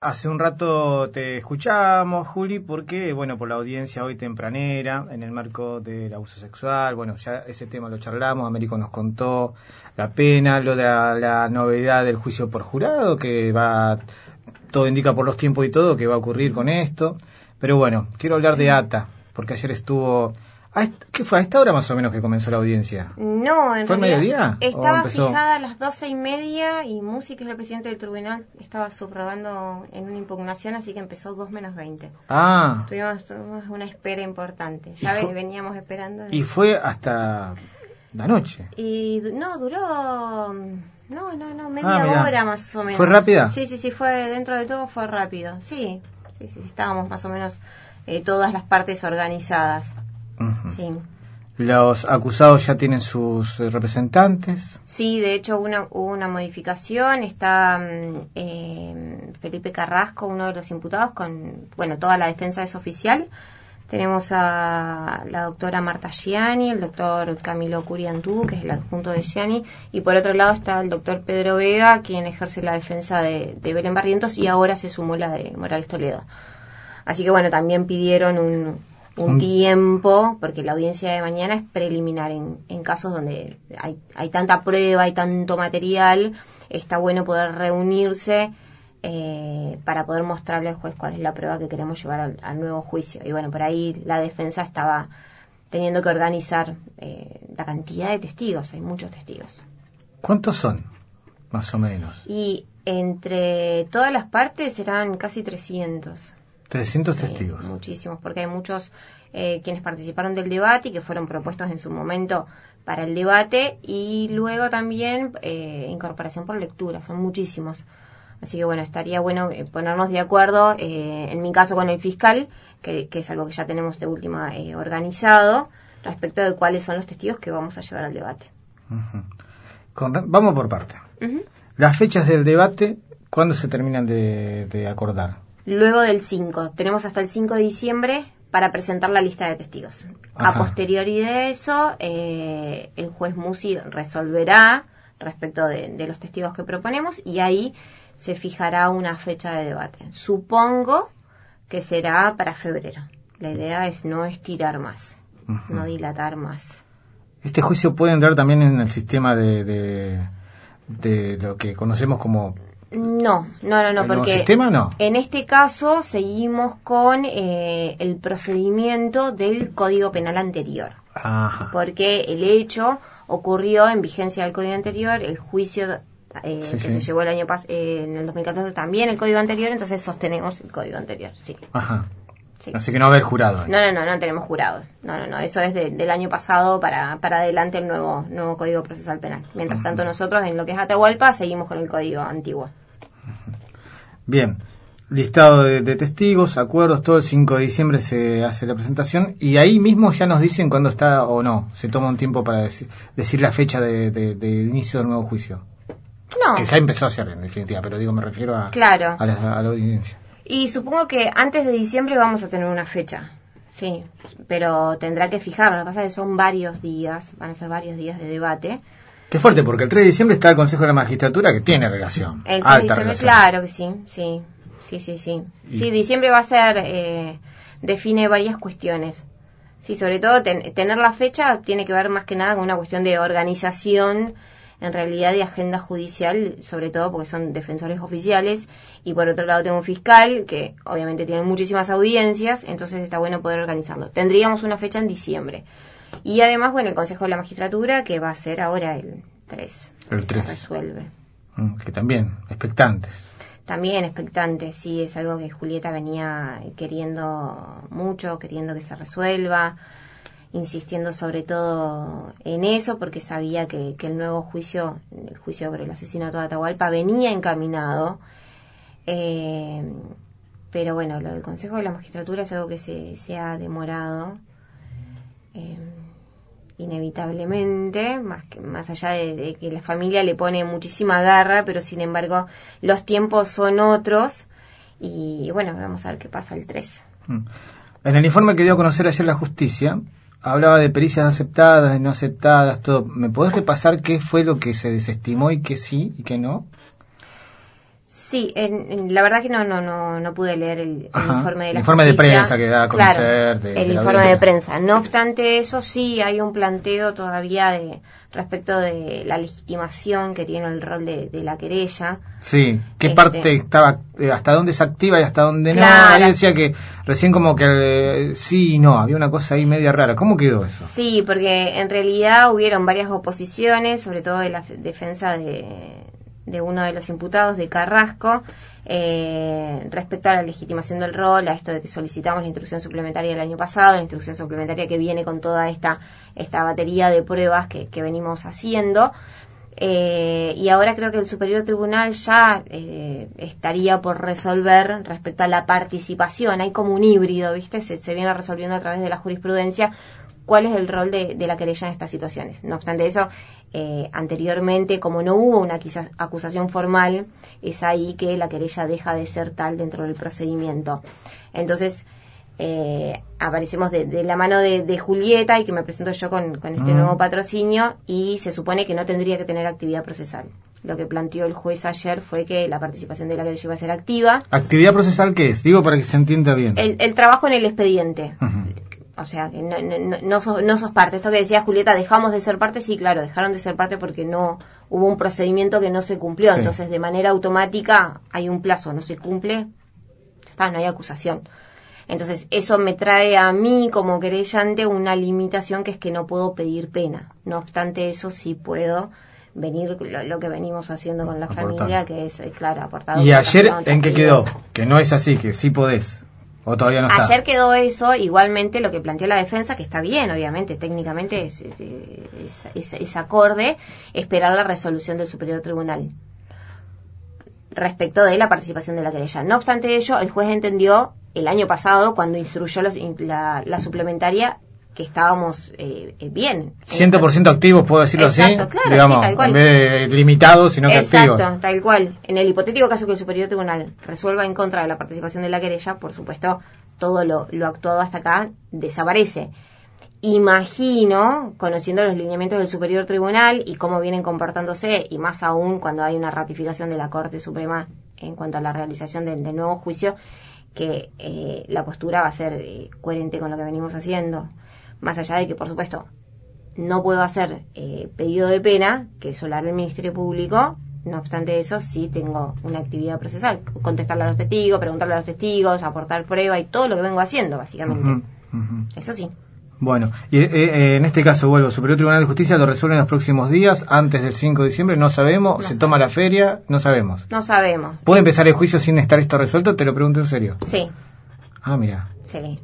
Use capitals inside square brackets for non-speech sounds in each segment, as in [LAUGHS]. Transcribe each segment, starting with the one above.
Hace un rato te escuchábamos, Juli, porque, bueno, por la audiencia hoy tempranera, en el marco del abuso sexual, bueno, ya ese tema lo charlamos, Américo nos contó la pena, lo de la, novedad del juicio por jurado, que va, todo indica por los tiempos y todo, que va a ocurrir con esto. Pero bueno, quiero hablar de ATA, porque ayer estuvo ¿Qué fue? ¿A esta hora más o menos que comenzó la audiencia? No, en ¿Fue mediodía? Estaba fijada a las doce y media y Musi, que es el presidente del tribunal, estaba subrogando en una impugnación, así que empezó dos menos veinte. Ah. Tuvimos, una espera importante. Ya ves, veníamos esperando. ¿Y fue hasta la noche? Y no, duró... No, no, no, media ah, hora más o menos. ¿Fue rápida? Sí, sí, sí, fue, dentro de todo fue rápido. Sí, sí, sí, estábamos más o menos eh, todas las partes organizadas. Sí. ¿Los acusados ya tienen sus eh, representantes? Sí, de hecho una, hubo una modificación. Está mm, eh, Felipe Carrasco, uno de los imputados, con, bueno, toda la defensa es oficial. Tenemos a la doctora Marta Gianni, el doctor Camilo Curiantú, que es el adjunto de Gianni, y por otro lado está el doctor Pedro Vega, quien ejerce la defensa de, de Belén Barrientos y ahora se sumó la de Morales Toledo. Así que bueno, también pidieron un, un tiempo, porque la audiencia de mañana es preliminar en, en casos donde hay, hay, tanta prueba, hay tanto material, está bueno poder reunirse eh, para poder mostrarle al juez cuál es la prueba que queremos llevar al, nuevo juicio. Y bueno, por ahí la defensa estaba teniendo que organizar eh, la cantidad de testigos, hay muchos testigos. ¿Cuántos son, más o menos? Y entre todas las partes serán casi 300. 300 testigos. Muchísimos, porque hay muchos eh, quienes participaron del debate y que fueron propuestos en su momento para el debate y luego también eh, incorporación por lectura, son muchísimos. Así que bueno, estaría bueno eh, ponernos de acuerdo, eh, en mi caso con el fiscal, que, es algo que ya tenemos de última organizado, respecto de cuáles son los testigos que vamos a llevar al debate. vamos por parte. Las fechas del debate, ¿cuándo se terminan de acordar? Luego del 5. Tenemos hasta el 5 de diciembre para presentar la lista de testigos. A posteriori de eso, eh, el juez Musi resolverá respecto de, los testigos que proponemos y ahí se fijará una fecha de debate. Supongo que será para febrero. La idea es no estirar más, no dilatar más. ¿Este juicio puede entrar también en el sistema de, de lo que conocemos como no, no, no, no, porque en este caso seguimos con eh, el procedimiento del Código Penal anterior. Porque el hecho ocurrió en vigencia del Código anterior, el juicio eh, que se llevó el año pasado, eh, en el 2014 también el Código anterior, entonces sostenemos el Código anterior, sí. Ajá. Así que no haber jurado. No, no, no, no tenemos jurado. No, no, no. Eso es del año pasado para, para adelante el nuevo, nuevo Código Procesal Penal. Mientras tanto nosotros en lo que es Atahualpa seguimos con el Código antiguo. Bien, listado de, testigos, acuerdos, todo el 5 de diciembre se hace la presentación y ahí mismo ya nos dicen cuándo está o no. Se toma un tiempo para decir, decir la fecha de, de, inicio del nuevo juicio. No. Que ya empezó a ser en definitiva, pero digo, me refiero a, claro. a, la, a la audiencia. Y supongo que antes de diciembre vamos a tener una fecha. Sí, pero tendrá que fijar. Lo que pasa es que son varios días, van a ser varios días de debate. Qué fuerte, porque el 3 de diciembre está el Consejo de la Magistratura que tiene relación. El 3 de diciembre, claro que sí, sí, sí, sí, sí. Sí, diciembre va a ser, eh, define varias cuestiones. Sí, sobre todo tener la fecha tiene que ver más que nada con una cuestión de organización en realidad de agenda judicial, sobre todo porque son defensores oficiales, y por otro lado tengo un fiscal que obviamente tiene muchísimas audiencias, entonces está bueno poder organizarlo. Tendríamos una fecha en diciembre. Y además, bueno, el Consejo de la Magistratura, que va a ser ahora el 3. El 3. resuelve. Mm, que también, expectantes. También expectantes, sí, es algo que Julieta venía queriendo mucho, queriendo que se resuelva insistiendo sobre todo en eso, porque sabía que, el nuevo juicio, el juicio por el asesinato de Atahualpa, venía encaminado. Eh, pero bueno, lo del Consejo de la Magistratura es algo que se, se ha demorado eh, inevitablemente, más, que, más allá de, que la familia le pone muchísima garra, pero sin embargo los tiempos son otros. Y bueno, vamos a ver qué pasa el 3. Mm. En el informe que dio a conocer ayer la justicia, hablaba de pericias aceptadas, no aceptadas, todo. ¿Me podés repasar qué fue lo que se desestimó y qué sí y qué no? Sí, en, la verdad que no no no, no pude leer el, informe de la el informe de prensa que da a conocer. el informe de prensa. No obstante eso, sí hay un planteo todavía de respecto de la legitimación que tiene el rol de, la querella. Sí, ¿qué este, parte estaba, eh, hasta dónde se activa y hasta dónde no? Ahí decía que recién como que eh, sí y no, había una cosa ahí media rara. ¿Cómo quedó eso? Sí, porque en realidad hubieron varias oposiciones, sobre todo de la defensa de de uno de los imputados, de Carrasco, eh, respecto a la legitimación del rol, a esto de que solicitamos la instrucción suplementaria el año pasado, la instrucción suplementaria que viene con toda esta, esta batería de pruebas que, venimos haciendo. Eh, y ahora creo que el Superior Tribunal ya eh, estaría por resolver respecto a la participación. Hay como un híbrido, ¿viste? Se, se viene resolviendo a través de la jurisprudencia cuál es el rol de, la querella en estas situaciones. No obstante eso, eh, anteriormente, como no hubo una acusación formal, es ahí que la querella deja de ser tal dentro del procedimiento. Entonces, eh, aparecemos de, la mano de, Julieta y que me presento yo con, este mm. nuevo patrocinio y se supone que no tendría que tener actividad procesal. Lo que planteó el juez ayer fue que la participación de la querella iba a ser activa. ¿Actividad procesal qué es? Digo para que se entienda bien. El, trabajo en el expediente. O sea, que no, no, no, sos, no sos parte. Esto que decía Julieta, dejamos de ser parte, sí, claro, dejaron de ser parte porque no hubo un procedimiento que no se cumplió. Entonces, de manera automática, hay un plazo, no se cumple, está, no hay acusación. Entonces, eso me trae a mí como querellante una limitación que es que no puedo pedir pena. No obstante eso, sí puedo venir lo, que venimos haciendo con la familia, que es, eh, claro, aportado. ¿Y ayer en qué quedó? Que no es así, que sí podés. Ayer quedó eso, igualmente lo que planteó la defensa, que está bien, obviamente, técnicamente es, es, acorde, esperar la resolución del Superior Tribunal respecto de la participación de la querella. No obstante ello, el juez entendió el año pasado, cuando instruyó la suplementaria, que estábamos eh, eh bien. 100% activos, puedo decirlo así. Digamos, En vez de limitados, sino que activos. Exacto, tal cual. En el hipotético caso que el Superior Tribunal resuelva en contra de la participación de la querella, por supuesto, todo lo, lo actuado hasta acá desaparece. Imagino, conociendo los lineamientos del Superior Tribunal y cómo vienen comportándose, y más aún cuando hay una ratificación de la Corte Suprema en cuanto a la realización del, nuevo juicio, que eh, la postura va a ser eh, coherente con lo que venimos haciendo más allá de que, por supuesto, no puedo hacer eh, pedido de pena, que es hablar del Ministerio Público, no obstante eso, sí tengo una actividad procesal, contestarle a los testigos, preguntarle a los testigos, aportar prueba y todo lo que vengo haciendo, básicamente. Eso sí. Bueno, y eh, eh, en este caso, vuelvo, Superior Tribunal de Justicia lo resuelve en los próximos días, antes del 5 de diciembre, no sabemos, se toma la feria, no sabemos. No sabemos. ¿Puede empezar el juicio sin estar esto resuelto? Te lo pregunto en serio. Sí. Ah, mira. Sí.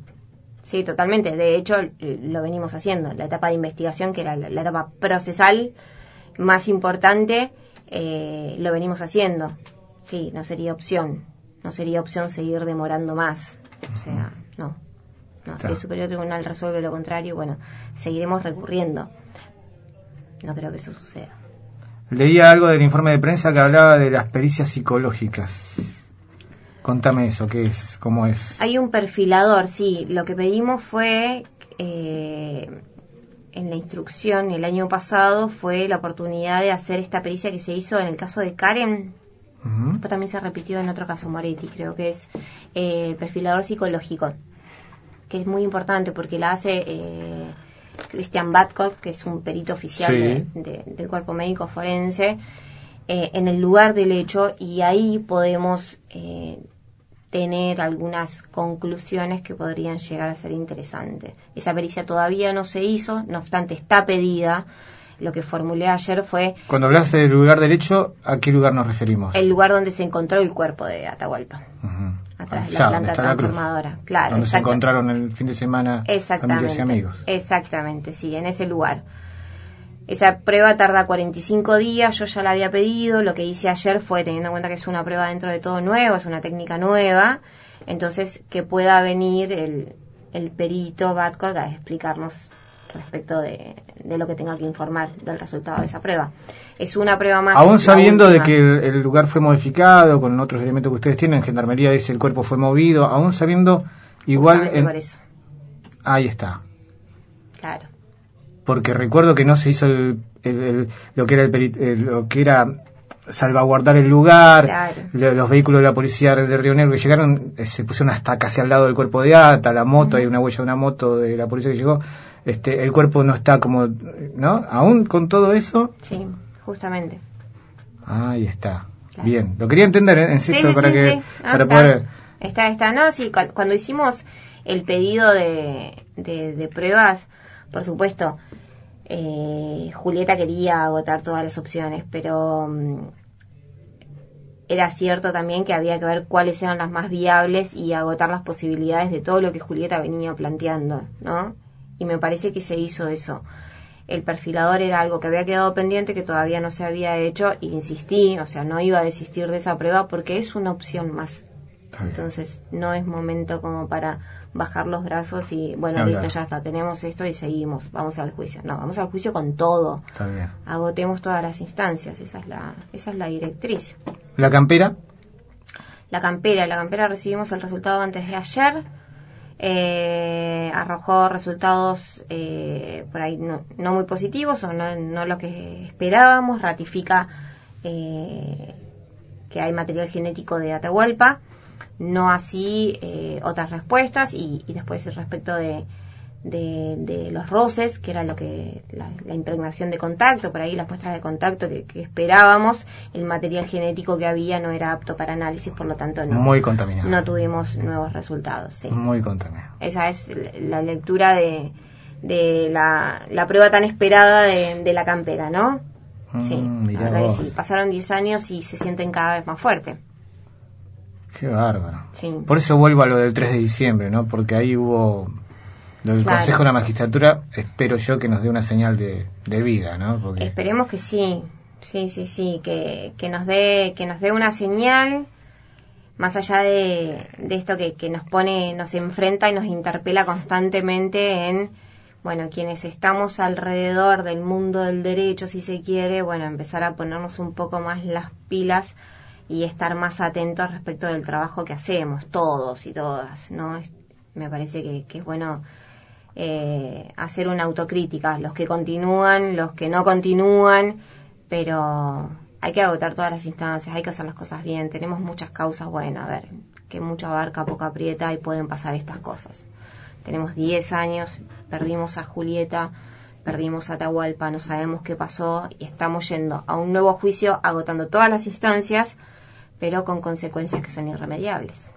Sí, totalmente. De hecho, lo venimos haciendo. La etapa de investigación, que era la, etapa procesal más importante, eh, lo venimos haciendo. Sí, no sería opción. No sería opción seguir demorando más. O sea, no. no Si el Superior Tribunal resuelve lo contrario, bueno, seguiremos recurriendo. No creo que eso suceda. Leía algo del informe de prensa que hablaba de las pericias psicológicas. Contame eso, ¿qué es? ¿Cómo es? Hay un perfilador, sí. Lo que pedimos fue, eh, en la instrucción el año pasado, fue la oportunidad de hacer esta pericia que se hizo en el caso de Karen. pero también se repitió en otro caso, Moretti, creo que es eh, perfilador psicológico, que es muy importante porque la hace eh, Christian Batcott, que es un perito oficial del cuerpo médico forense, eh, en el lugar del hecho y ahí podemos eh, tener algunas conclusiones que podrían llegar a ser interesantes. Esa pericia todavía no se hizo, no obstante está pedida. Lo que formulé ayer fue... Cuando hablas del lugar derecho, ¿a qué lugar nos referimos? El lugar donde se encontró el cuerpo de Atahualpa. Atrás de la planta transformadora. Claro. Donde se encontraron el fin de semana y amigos. Exactamente, sí, en ese lugar. Esa prueba tarda 45 días, yo ya la había pedido, lo que hice ayer fue, teniendo en cuenta que es una prueba dentro de todo nuevo, es una técnica nueva, entonces que pueda venir el, el perito Batcott a explicarnos respecto de, lo que tenga que informar del resultado de esa prueba. Es una prueba más... Aún sabiendo de que el, lugar fue modificado con otros elementos que ustedes tienen, Gendarmería dice el cuerpo fue movido, aún sabiendo igual... Ahí está. Claro porque recuerdo que no se hizo el, lo que era el, lo que era salvaguardar el lugar, los vehículos de la policía de Río Negro que llegaron eh, se pusieron hasta casi al lado del cuerpo de Ata, la moto, hay una huella de una moto de la policía que llegó, este, el cuerpo no está como, ¿no? Aún con todo eso. Sí, justamente. Ahí está. Bien, lo quería entender, ¿eh? insisto, para que ah, para poder... Está, está, no, sí, cuando hicimos el pedido de, de, pruebas, por supuesto, eh, Julieta quería agotar todas las opciones, pero mm, era cierto también que había que ver cuáles eran las más viables y agotar las posibilidades de todo lo que Julieta venía planteando, ¿no? Y me parece que se hizo eso. El perfilador era algo que había quedado pendiente, que todavía no se había hecho, e insistí, o sea, no iba a desistir de esa prueba porque es una opción más. Entonces, no es momento como para bajar los brazos y, bueno, listo, ya está, tenemos esto y seguimos, vamos al juicio. No, vamos al juicio con todo. Agotemos todas las instancias, esa es la, esa es la directriz. ¿La campera? La campera, la campera recibimos el resultado antes de ayer. Eh, arrojó resultados eh, por ahí no, no, muy positivos o no, no lo que esperábamos, ratifica eh, que hay material genético de Atahualpa no así eh, otras respuestas y, después respecto de, de, los roces, que era lo que la, impregnación de contacto, por ahí las muestras de contacto que, esperábamos, el material genético que había no era apto para análisis, por lo tanto no, Muy contaminado. no tuvimos nuevos resultados. Sí. Muy contaminado. Esa es la lectura de, de la, la prueba tan esperada de, la campera, ¿no? Mm, sí, Pasaron 10 años y se sienten cada vez más fuertes. Qué bárbaro. Por eso vuelvo a lo del 3 de diciembre, ¿no? Porque ahí hubo del Consejo de la Magistratura, espero yo que nos dé una señal de, vida, ¿no? Esperemos que sí, sí, sí, sí, que, que, nos dé que nos dé una señal más allá de, de esto que, que nos pone, nos enfrenta y nos interpela constantemente en, bueno, quienes estamos alrededor del mundo del derecho, si se quiere, bueno, empezar a ponernos un poco más las pilas y estar más atentos respecto del trabajo que hacemos, todos y todas, ¿no? me parece que, es bueno eh, hacer una autocrítica, los que continúan, los que no continúan, pero hay que agotar todas las instancias, hay que hacer las cosas bien, tenemos muchas causas, bueno, a ver, que mucha barca, poca aprieta y pueden pasar estas cosas. Tenemos 10 años, perdimos a Julieta, perdimos a Atahualpa, no sabemos qué pasó y estamos yendo a un nuevo juicio agotando todas las instancias pero con consecuencias que son irremediables.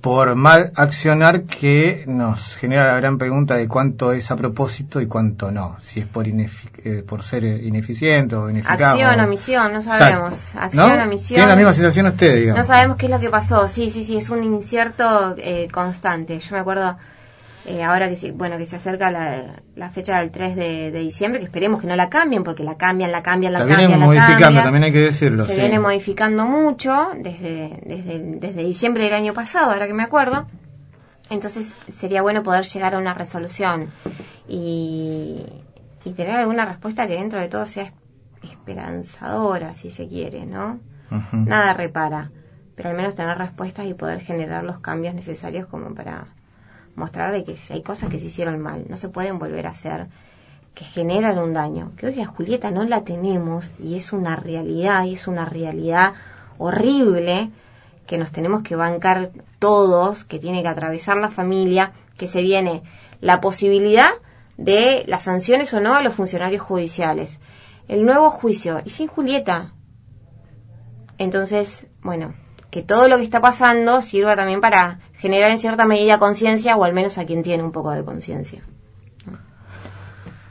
Por mal accionar que nos genera la gran pregunta de cuánto es a propósito y cuánto no, si es por, eh, por ser ineficiente o ineficaz. Acción o omisión, no sabemos. Acción o omisión. Tiene la misma situación usted, digamos. No sabemos qué es lo que pasó, sí, sí, sí, es un incierto eh, constante. Yo me acuerdo eh, ahora que se, bueno que se acerca la, fecha del 3 de, diciembre, que esperemos que no la cambien, porque la cambian, la cambian, la, la cambian. Viene modificando, también hay que decirlo. Se viene modificando mucho desde, desde, desde diciembre del año pasado, ahora que me acuerdo. Entonces sería bueno poder llegar a una resolución y, y tener alguna respuesta que dentro de todo sea esperanzadora, si se quiere, ¿no? Nada repara, pero al menos tener respuestas y poder generar los cambios necesarios como para mostrar de que hay cosas que se hicieron mal, no se pueden volver a hacer, que generan un daño. Que hoy a Julieta no la tenemos y es una realidad, y es una realidad horrible que nos tenemos que bancar todos, que tiene que atravesar la familia, que se viene la posibilidad de las sanciones o no a los funcionarios judiciales. El nuevo juicio, y sin Julieta. Entonces, bueno, que todo lo que está pasando sirva también para generar en cierta medida conciencia o al menos a quien tiene un poco de conciencia.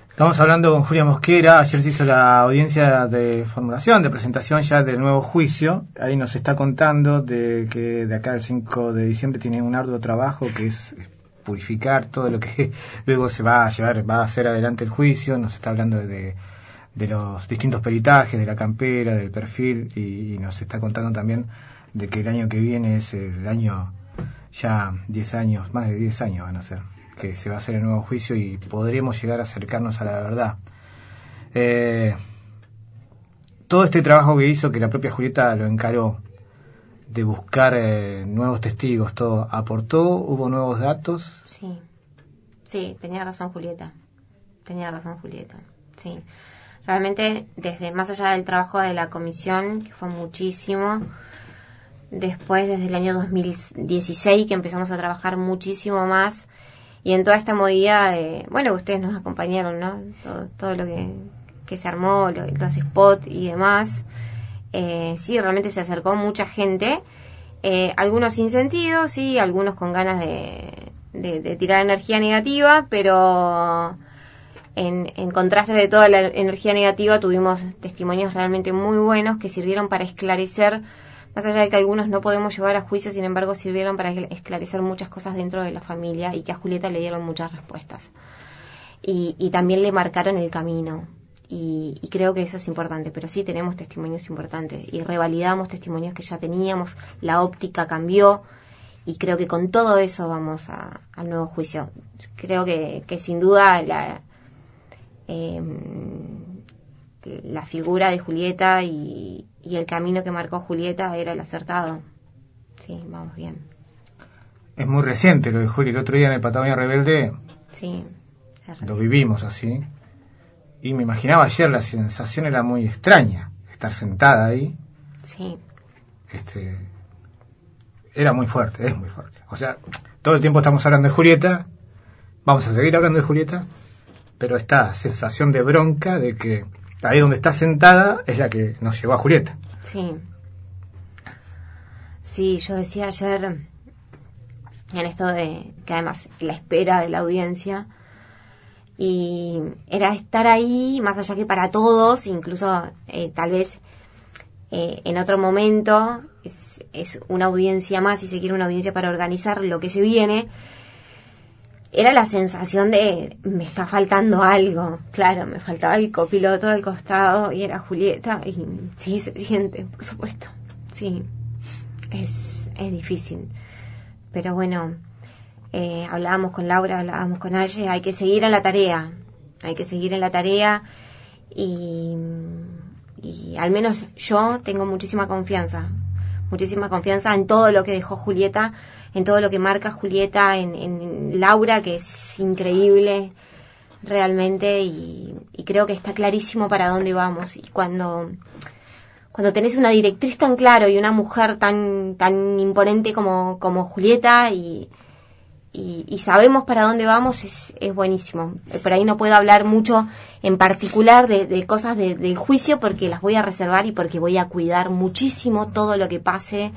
Estamos hablando con Julia Mosquera, ayer se hizo la audiencia de formulación, de presentación ya del nuevo juicio, ahí nos está contando de que de acá al 5 de diciembre tiene un arduo trabajo que es purificar todo lo que [LAUGHS] luego se va a llevar, va a hacer adelante el juicio, nos está hablando de, de los distintos peritajes, de la campera, del perfil y nos está contando también de que el año que viene es el año ya 10 años, más de 10 años van a ser, que se va a hacer el nuevo juicio y podremos llegar a acercarnos a la verdad. Eh, todo este trabajo que hizo, que la propia Julieta lo encaró, de buscar eh, nuevos testigos, todo, ¿aportó? ¿Hubo nuevos datos? Sí, sí, tenía razón Julieta, tenía razón Julieta, sí. realmente desde más allá del trabajo de la comisión, que fue muchísimo, después desde el año 2016 que empezamos a trabajar muchísimo más y en toda esta movida de, bueno, ustedes nos acompañaron, ¿no? Todo, lo que, se armó, los spots y demás. Eh, sí, realmente se acercó mucha gente, eh, algunos sin sentido, sí, algunos con ganas de, de, tirar energía negativa, pero en, contraste de toda la energía negativa tuvimos testimonios realmente muy buenos que sirvieron para esclarecer más allá de que algunos no podemos llevar a juicio, sin embargo sirvieron para esclarecer muchas cosas dentro de la familia y que a Julieta le dieron muchas respuestas. Y, también le marcaron el camino. Y, creo que eso es importante, pero sí tenemos testimonios importantes y revalidamos testimonios que ya teníamos, la óptica cambió y creo que con todo eso vamos al nuevo juicio. Creo que, sin duda la, em, la figura de Julieta y, y el camino que marcó Julieta era el acertado. Sí, vamos bien. Es muy reciente lo de Juli. El otro día en el Patagonia Rebelde sí, lo vivimos así. Y me imaginaba ayer la sensación era muy extraña. Estar sentada ahí. Sí. Este, era muy fuerte, es muy fuerte. O sea, todo el tiempo estamos hablando de Julieta. Vamos a seguir hablando de Julieta. Pero esta sensación de bronca de que ahí donde está sentada es la que nos llevó a Julieta. Sí. Sí, yo decía ayer en esto de que además la espera de la audiencia y era estar ahí más allá que para todos, incluso eh, tal vez eh, en otro momento es, es una audiencia más, si se quiere una audiencia para organizar lo que se viene, era la sensación de me está faltando algo. Claro, me faltaba el copiloto al costado y era Julieta y sí se siente, por supuesto. Sí, es, es difícil. Pero bueno, eh, hablábamos con Laura, hablábamos con Aye, hay que seguir en la tarea, hay que seguir en la tarea y, y al menos yo tengo muchísima confianza, muchísima confianza en todo lo que dejó Julieta en todo lo que marca Julieta, en, Laura, que es increíble realmente y, creo que está clarísimo para dónde vamos. Y cuando, cuando tenés una directriz tan claro y una mujer tan, tan imponente como, como Julieta y, y, sabemos para dónde vamos, es, es, buenísimo. Por ahí no puedo hablar mucho en particular de, cosas del juicio porque las voy a reservar y porque voy a cuidar muchísimo todo lo que pase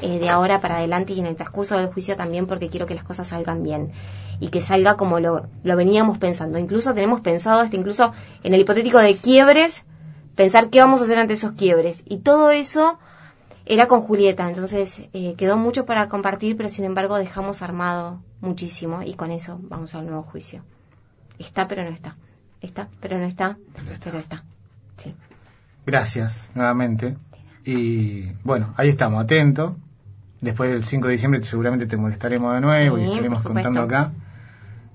eh, de ahora para adelante y en el transcurso del juicio también porque quiero que las cosas salgan bien y que salga como lo, lo veníamos pensando. Incluso tenemos pensado hasta incluso en el hipotético de quiebres, pensar qué vamos a hacer ante esos quiebres. Y todo eso era con Julieta, entonces eh, quedó mucho para compartir, pero sin embargo dejamos armado muchísimo y con eso vamos al nuevo juicio. Está, pero no está. Está, pero no está, pero está. Sí. Gracias nuevamente. Y bueno, ahí estamos, atentos. Después del 5 de diciembre seguramente te molestaremos de nuevo y estaremos contando acá.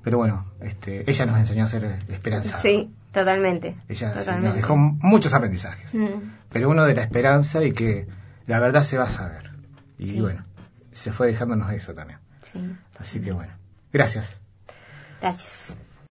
Pero bueno, este, ella nos enseñó a ser esperanza. Sí, totalmente. Ella nos dejó muchos aprendizajes. Mm. Pero uno de la esperanza y que la verdad se va a saber. Y bueno, se fue dejándonos eso también. Sí. Así que bueno, gracias. Gracias.